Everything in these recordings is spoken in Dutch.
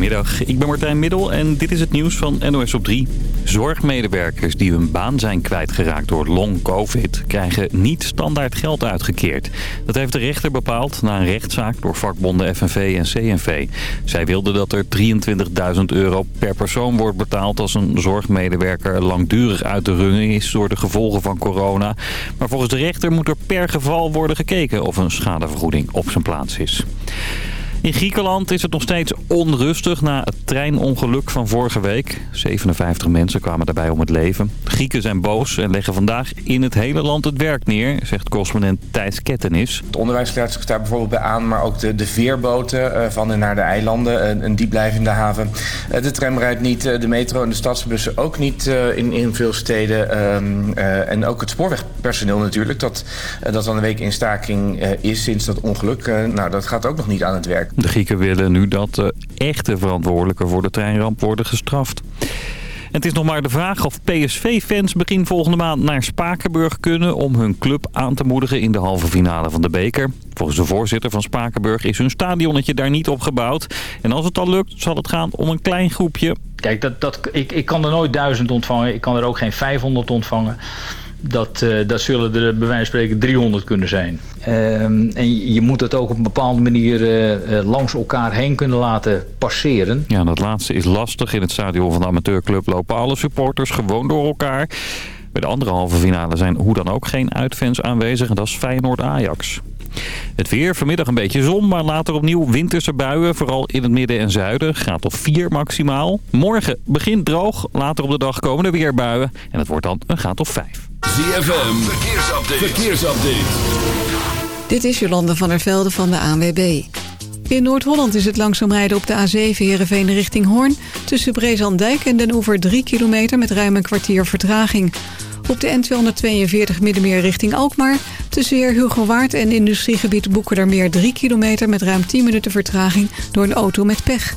Goedemiddag, ik ben Martijn Middel en dit is het nieuws van NOS op 3. Zorgmedewerkers die hun baan zijn kwijtgeraakt door long-covid... krijgen niet standaard geld uitgekeerd. Dat heeft de rechter bepaald na een rechtszaak door vakbonden FNV en CNV. Zij wilden dat er 23.000 euro per persoon wordt betaald... als een zorgmedewerker langdurig uit de running is door de gevolgen van corona. Maar volgens de rechter moet er per geval worden gekeken... of een schadevergoeding op zijn plaats is. In Griekenland is het nog steeds onrustig na het treinongeluk van vorige week. 57 mensen kwamen daarbij om het leven. Grieken zijn boos en leggen vandaag in het hele land het werk neer, zegt correspondent Thijs Kettenis. Het onderwijs bijvoorbeeld bij aan, maar ook de, de veerboten eh, van en naar de eilanden. En die blijven de haven. Eh, de tram rijdt niet, eh, de metro en de stadsbussen ook niet in, in veel steden. Ehm, en ook het spoorwegpersoneel natuurlijk, dat, dat dan een week in staking is sinds dat ongeluk. nou, dat gaat ook nog niet aan het werk. De Grieken willen nu dat de echte verantwoordelijken voor de treinramp worden gestraft. het is nog maar de vraag of PSV-fans begin volgende maand naar Spakenburg kunnen... om hun club aan te moedigen in de halve finale van de beker. Volgens de voorzitter van Spakenburg is hun stadionnetje daar niet opgebouwd. En als het al lukt, zal het gaan om een klein groepje. Kijk, dat, dat, ik, ik kan er nooit duizend ontvangen. Ik kan er ook geen 500 ontvangen dat, uh, dat zullen er bij wijze van spreken 300 kunnen zijn. Um, en je moet het ook op een bepaalde manier uh, uh, langs elkaar heen kunnen laten passeren. Ja, dat laatste is lastig. In het stadion van de amateurclub lopen alle supporters gewoon door elkaar. Bij de andere halve finale zijn hoe dan ook geen uitfans aanwezig. En dat is Feyenoord-Ajax. Het weer, vanmiddag een beetje zon, maar later opnieuw winterse buien. Vooral in het midden en zuiden. Gaat op 4 maximaal. Morgen begint droog. Later op de dag komen er weer buien. En het wordt dan een graad of 5. ZFM, verkeersupdate. verkeersupdate. Dit is Jolande van der Velde van de ANWB. In Noord-Holland is het langzaam rijden op de A7 Heerenveen richting Hoorn... tussen Brezandijk en Den Oever 3 kilometer met ruim een kwartier vertraging. Op de N242 Middenmeer richting Alkmaar... tussen Heer Hugo Waard en industriegebied Boekerdermeer 3 kilometer... met ruim 10 minuten vertraging door een auto met pech.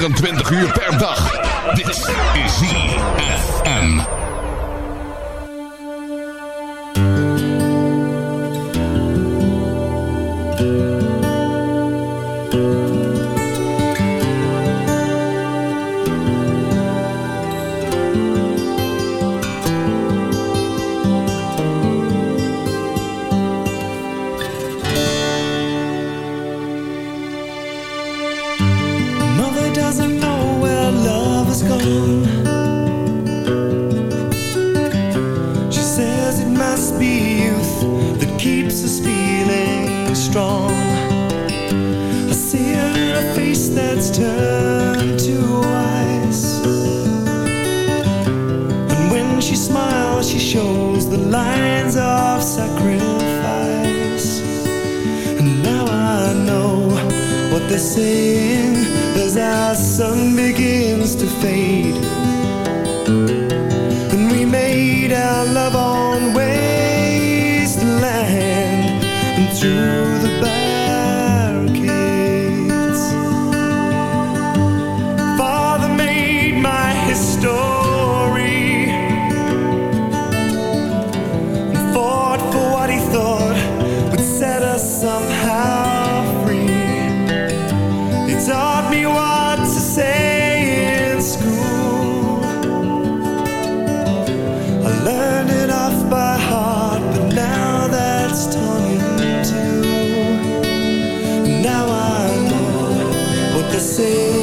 24 uur per dag. say.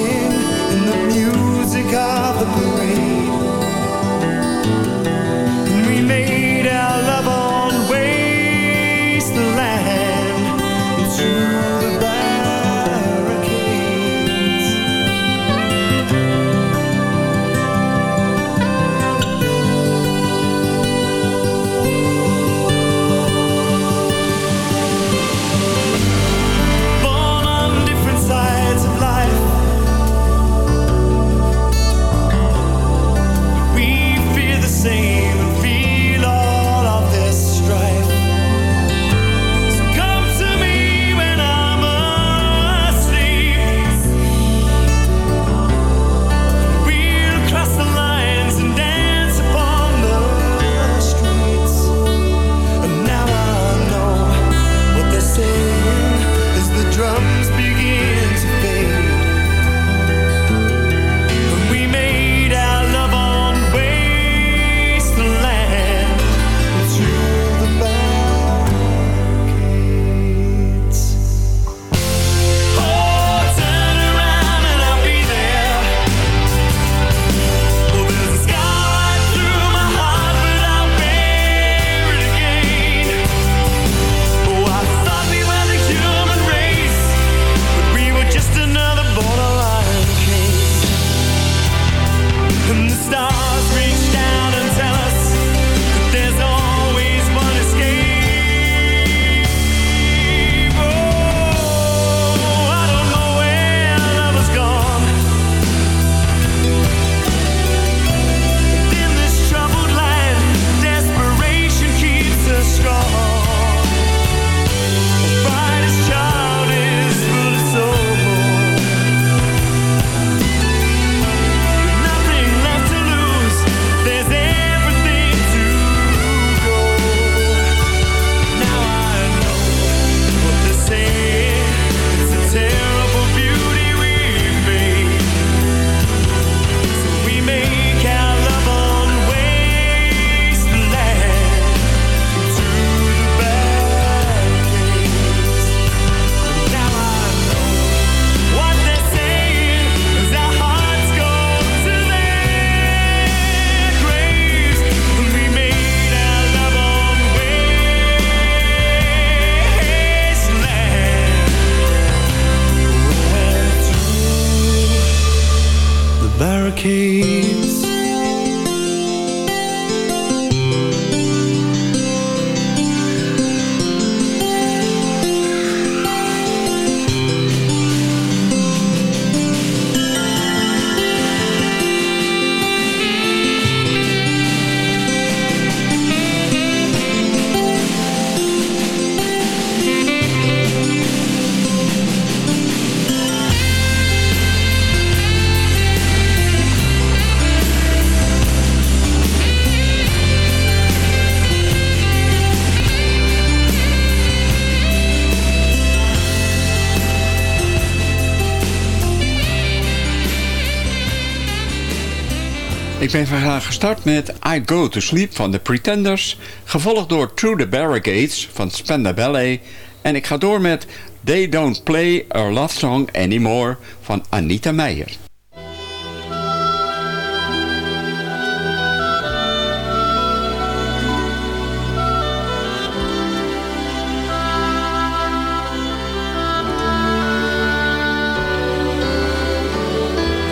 Ik ben vandaag gestart met I Go To Sleep van The Pretenders... gevolgd door Through the Barricades van Spenda Ballet... en ik ga door met They Don't Play a Love Song Anymore van Anita Meijer.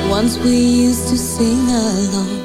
Once we used to sing along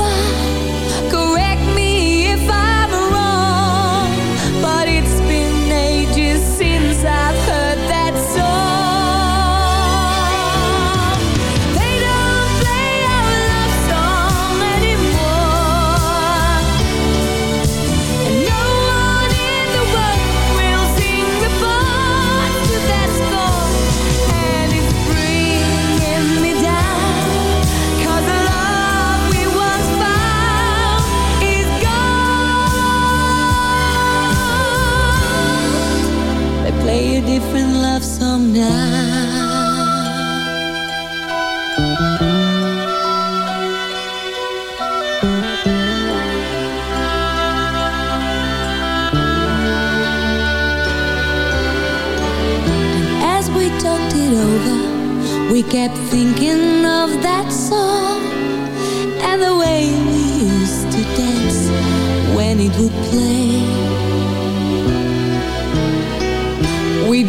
Kept thinking of that song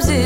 sometimes it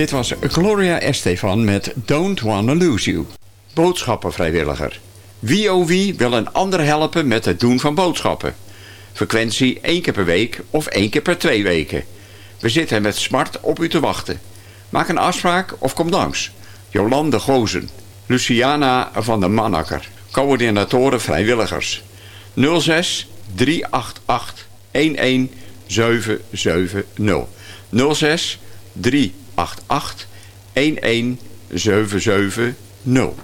Dit was Gloria Estefan met Don't Wanna Lose You. Boodschappenvrijwilliger. Oh wie wil een ander helpen met het doen van boodschappen. Frequentie één keer per week of één keer per twee weken. We zitten met smart op u te wachten. Maak een afspraak of kom langs. Jolande Gozen. Luciana van der Mannakker. Coördinatoren vrijwilligers. 06 388 11770. 06 3 88 11770.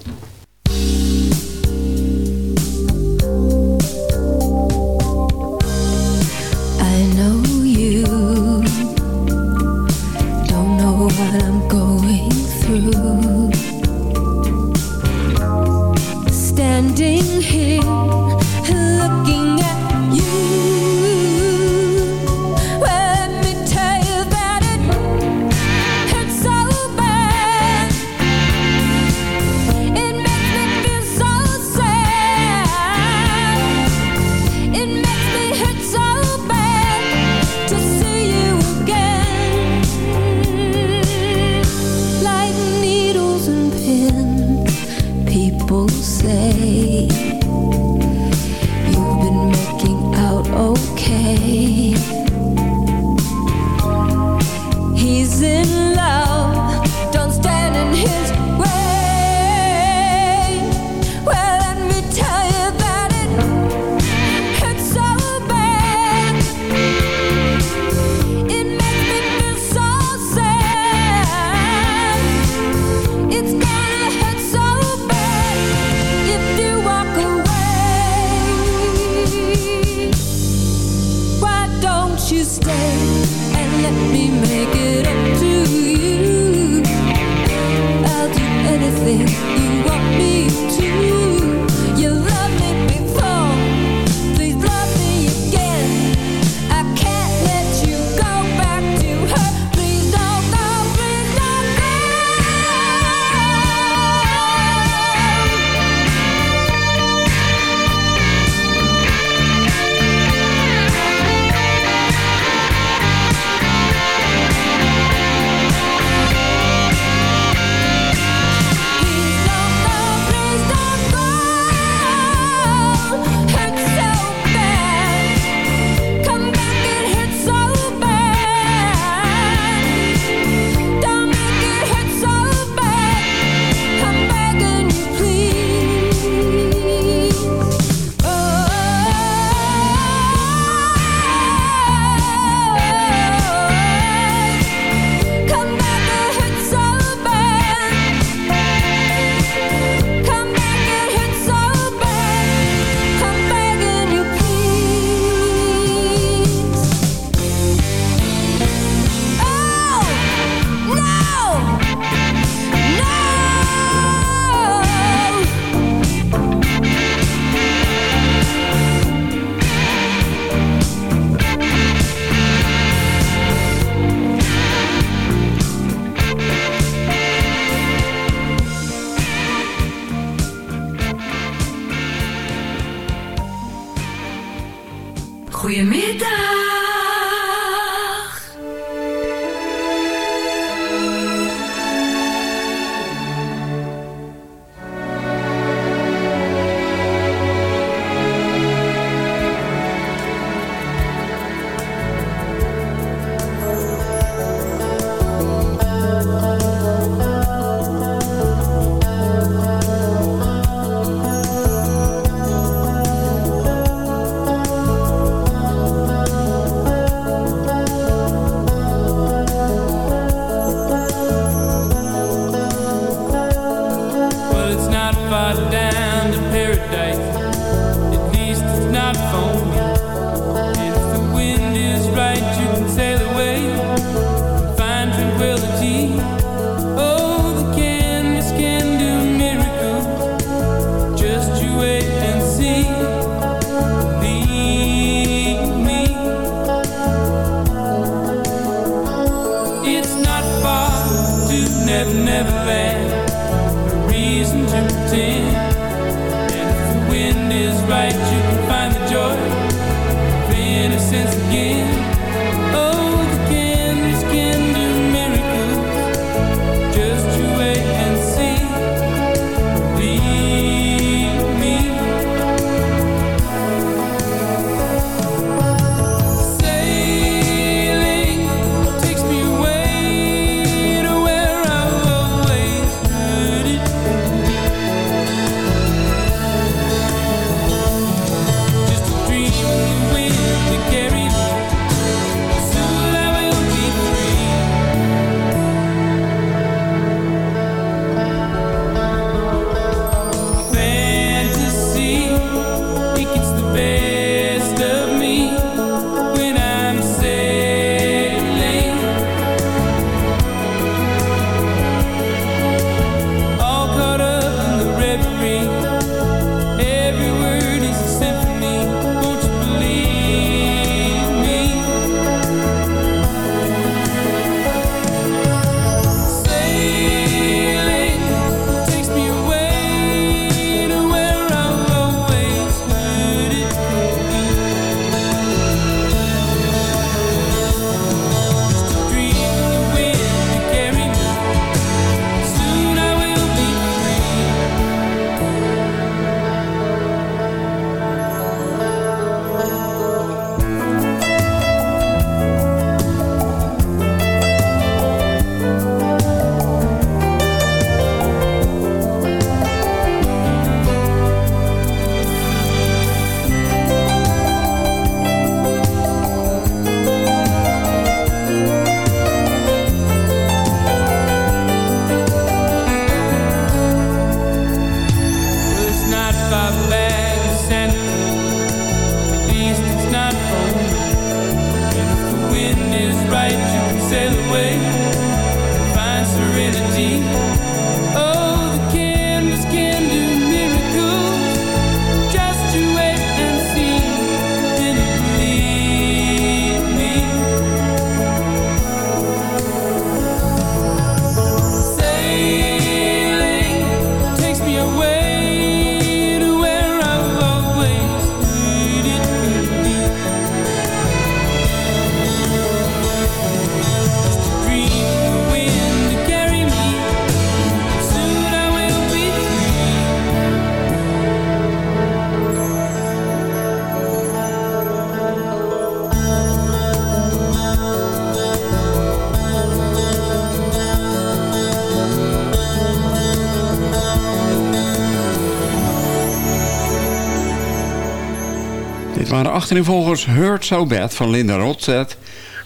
Shadows Hurt So Bad van Linda Ronstadt,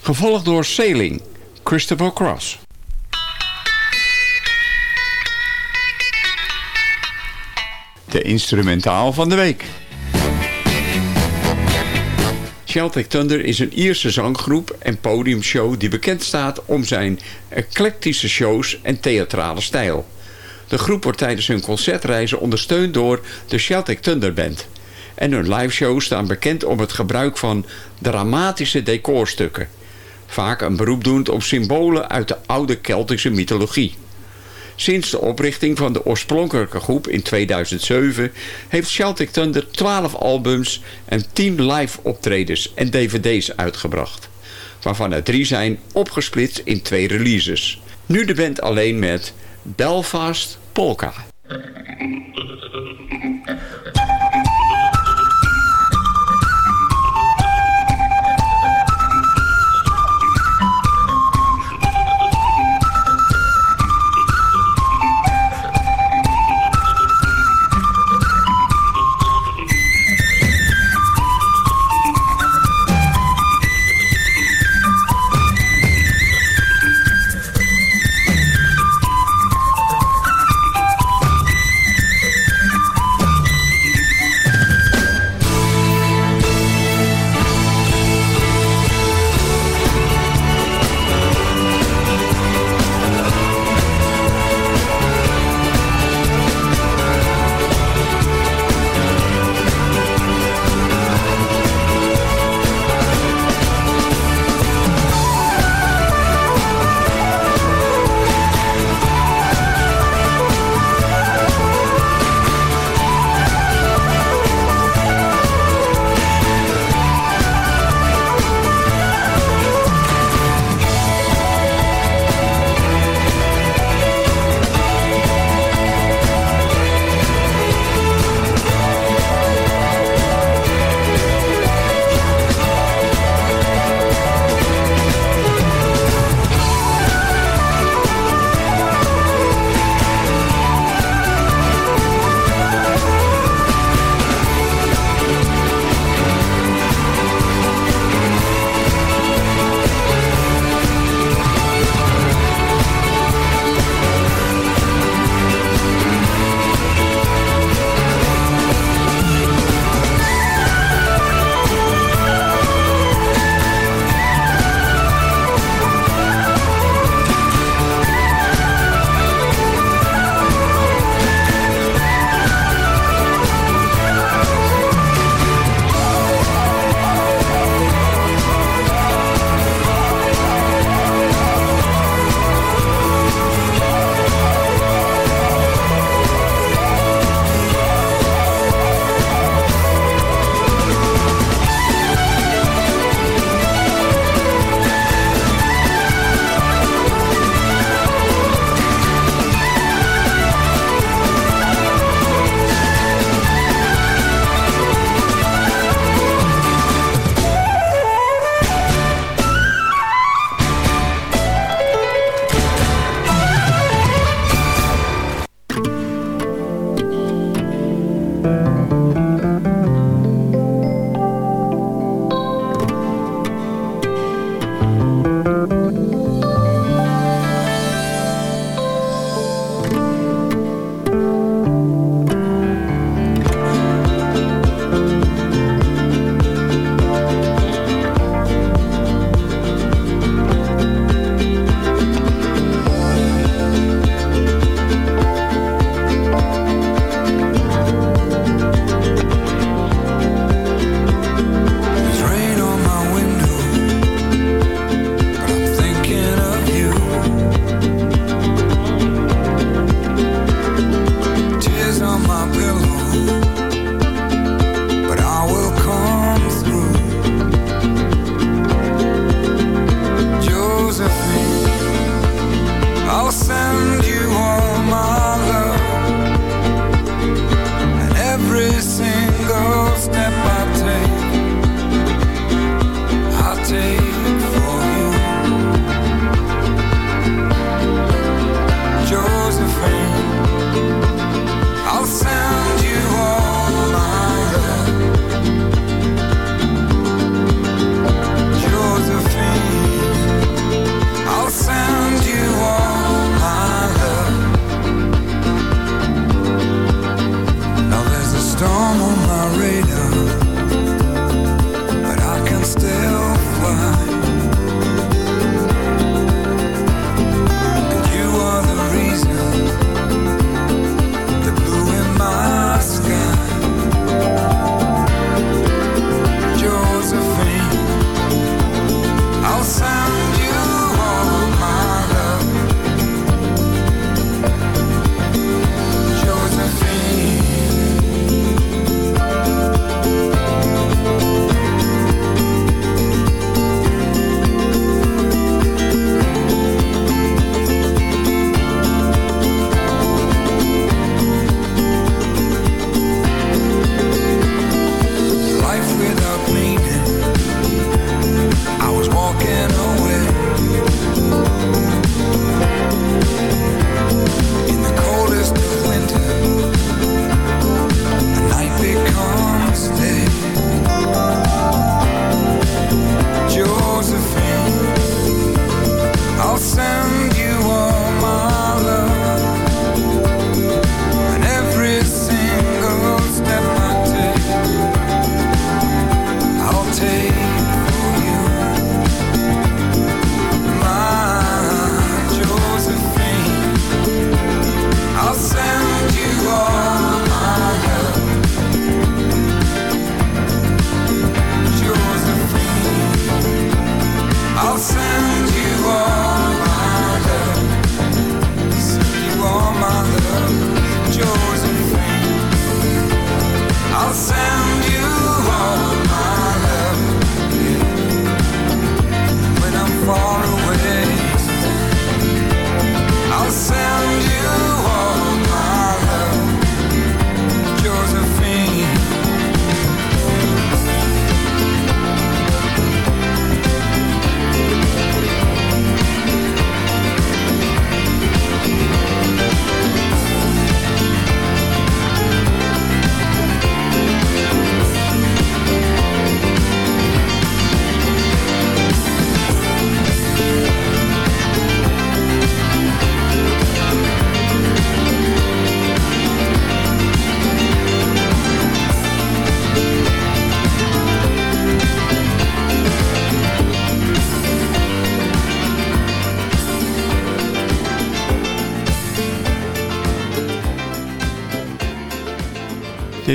gevolgd door Sailing, Christopher Cross. De instrumentaal van de week. Celtic Thunder is een Ierse zanggroep en podiumshow die bekend staat om zijn eclectische shows en theatrale stijl. De groep wordt tijdens hun concertreizen ondersteund door de Celtic Thunder Band en hun liveshows staan bekend om het gebruik van dramatische decorstukken. Vaak een beroep doend op symbolen uit de oude Keltische mythologie. Sinds de oprichting van de oorspronkelijke groep in 2007 heeft Celtic Thunder 12 albums en 10 live optredens en dvd's uitgebracht. Waarvan er drie zijn opgesplitst in twee releases. Nu de band alleen met Belfast Polka.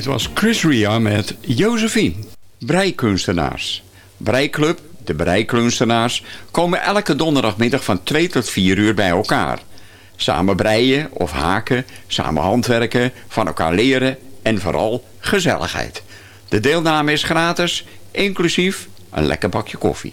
was Chris Ria met Josephine. Breikunstenaars. Breiklub, de Breikunstenaars, komen elke donderdagmiddag van 2 tot 4 uur bij elkaar. Samen breien of haken, samen handwerken, van elkaar leren en vooral gezelligheid. De deelname is gratis, inclusief een lekker bakje koffie.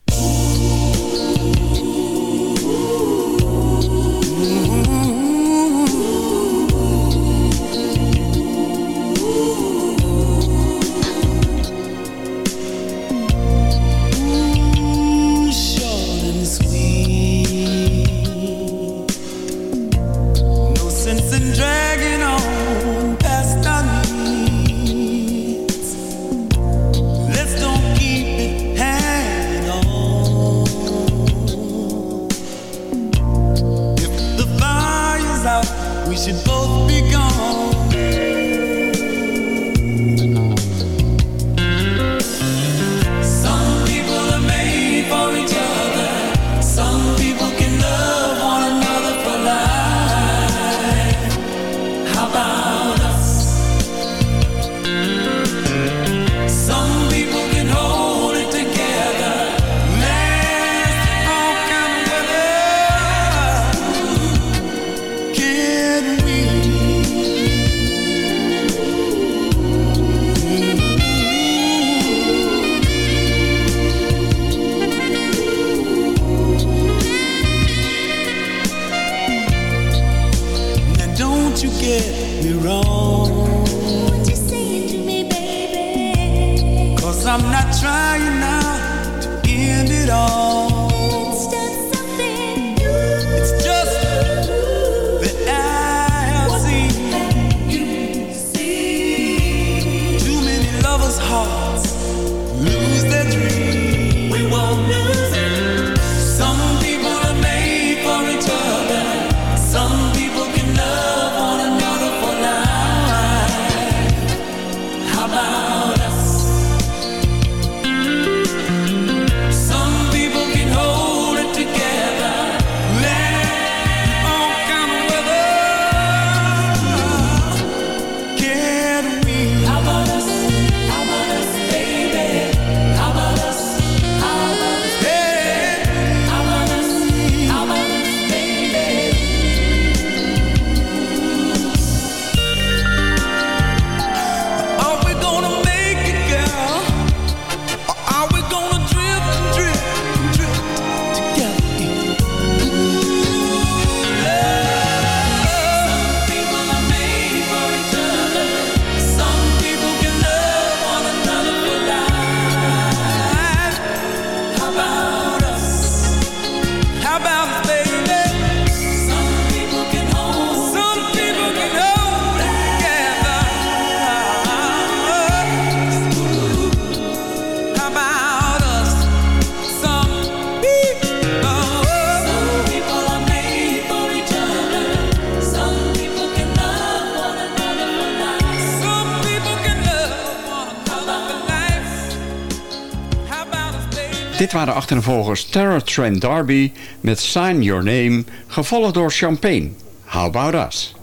Dit waren achtervolgers Terror Trent Darby met Sign Your Name, gevolgd door Champagne. How about us?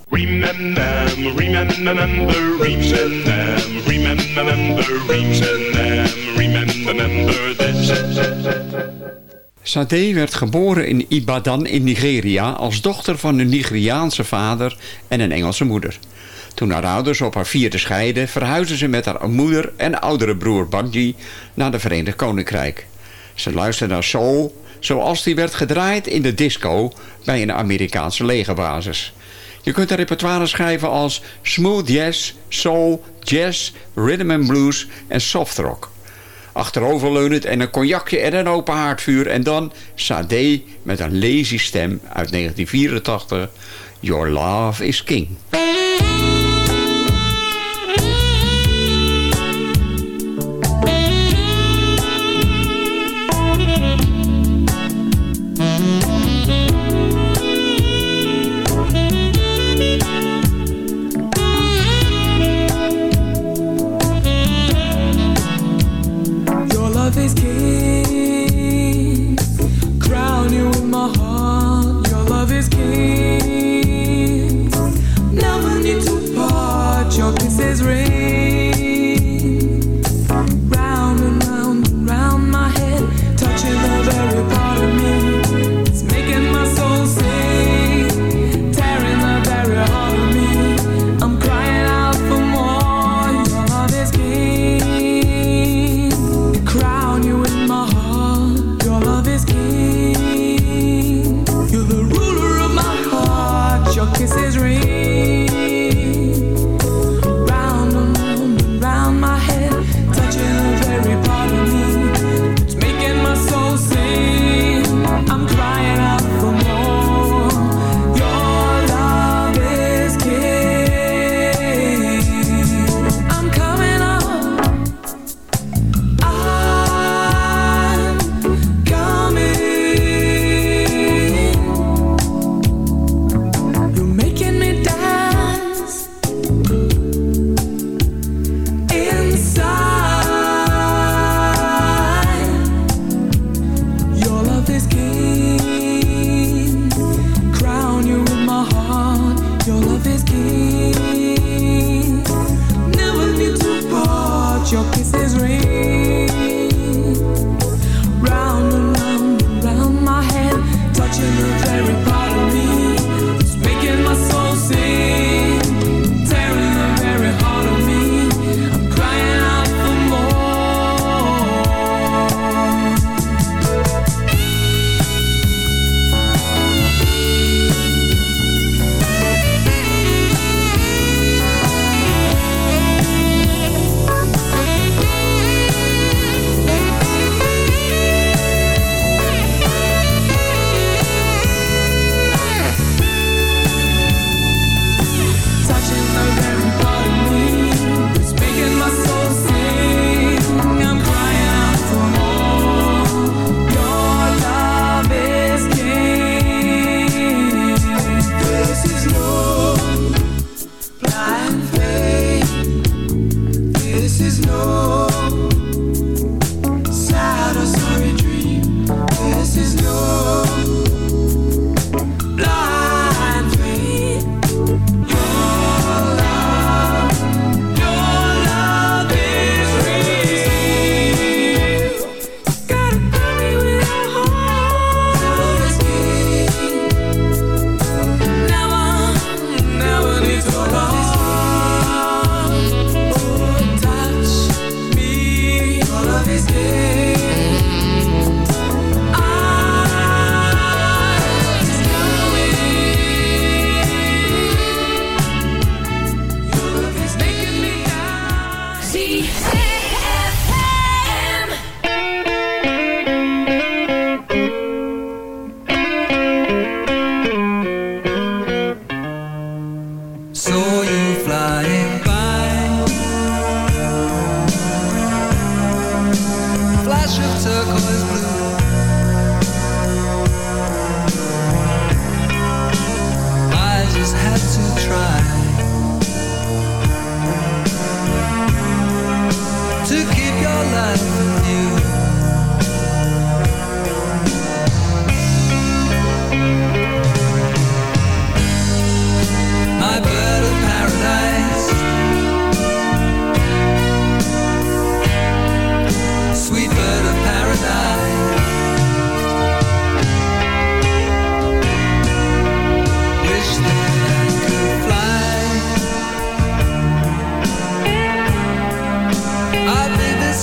Sade werd geboren in Ibadan in Nigeria als dochter van een Nigeriaanse vader en een Engelse moeder. Toen haar ouders op haar vierde scheiden, verhuisde ze met haar moeder en oudere broer Banji naar de Verenigd Koninkrijk. Ze luisterde naar soul, zoals die werd gedraaid in de disco bij een Amerikaanse legerbasis. Je kunt een repertoire schrijven als smooth jazz, soul, jazz, rhythm and blues en soft rock. Achteroverleunend en een cognacje en een open haardvuur. En dan Sade met een lazy stem uit 1984. Your love is king.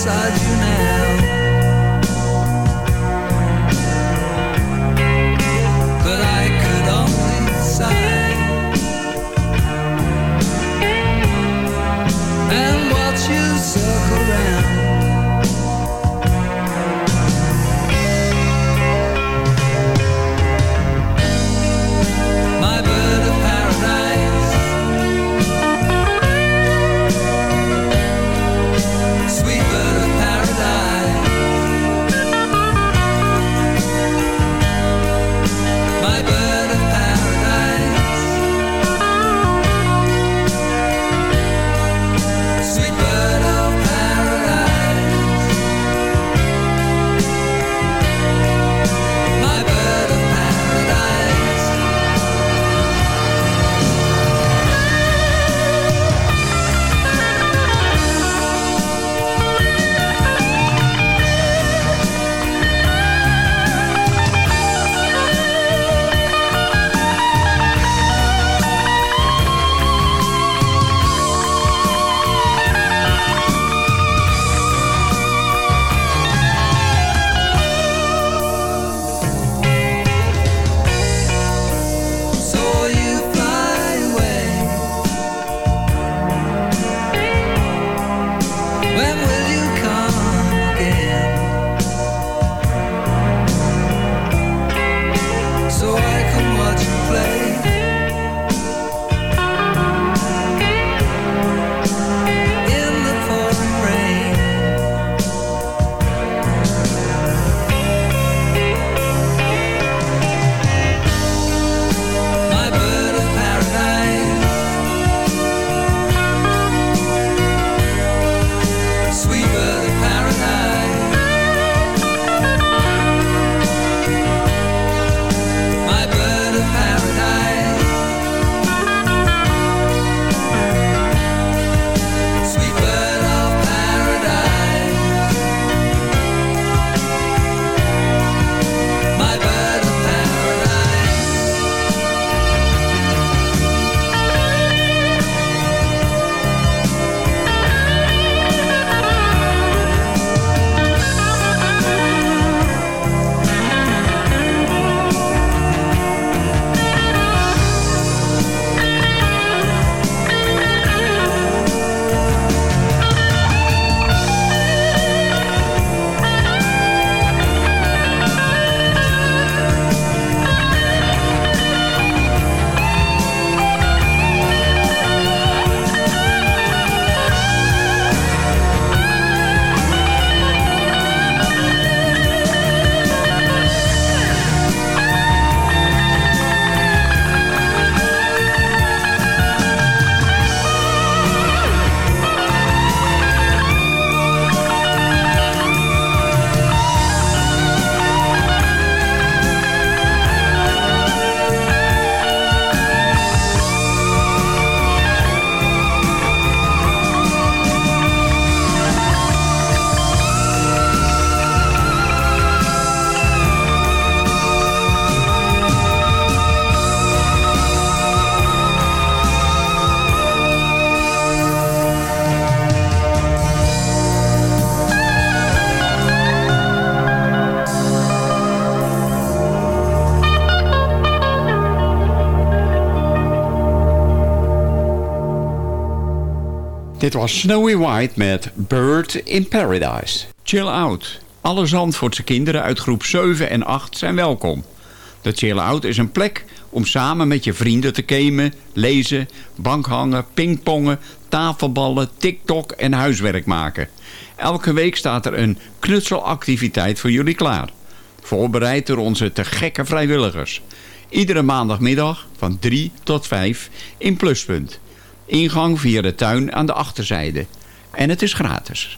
Be beside you now Dit was Snowy White met Bird in Paradise. Chill Out. Alle Zandvoortse kinderen uit groep 7 en 8 zijn welkom. De Chill Out is een plek om samen met je vrienden te gamen, lezen, bankhangen, pingpongen, tafelballen, tiktok en huiswerk maken. Elke week staat er een knutselactiviteit voor jullie klaar. Voorbereid door onze te gekke vrijwilligers. Iedere maandagmiddag van 3 tot 5 in Pluspunt. Ingang via de tuin aan de achterzijde. En het is gratis.